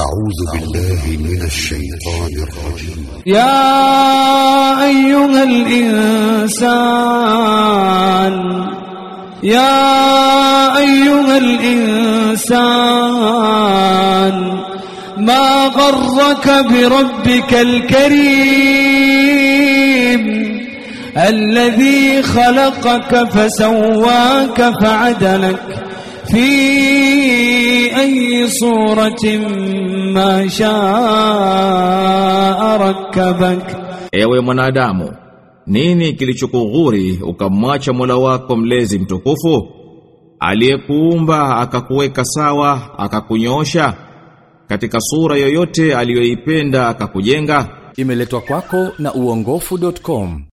أعوذ بالله من الشيطان الرجيم. يا أيها الإنسان يا أيها الإنسان ما غرك بربك الكريم؟ الذي خلقك فسواك فعدلك في أي صورة ما شاء ركبك Ewe mwanadamu, nini kilichokughuri ukamwacha Mola wako mlezi mtukufu? Aliyekuumba akakuweka sawa, akakunyosha katika sura yoyote aliyoipenda akakujenga. Imeletwa kwako na uongofu.com.